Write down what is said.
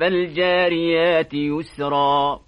فالجاريات يسرا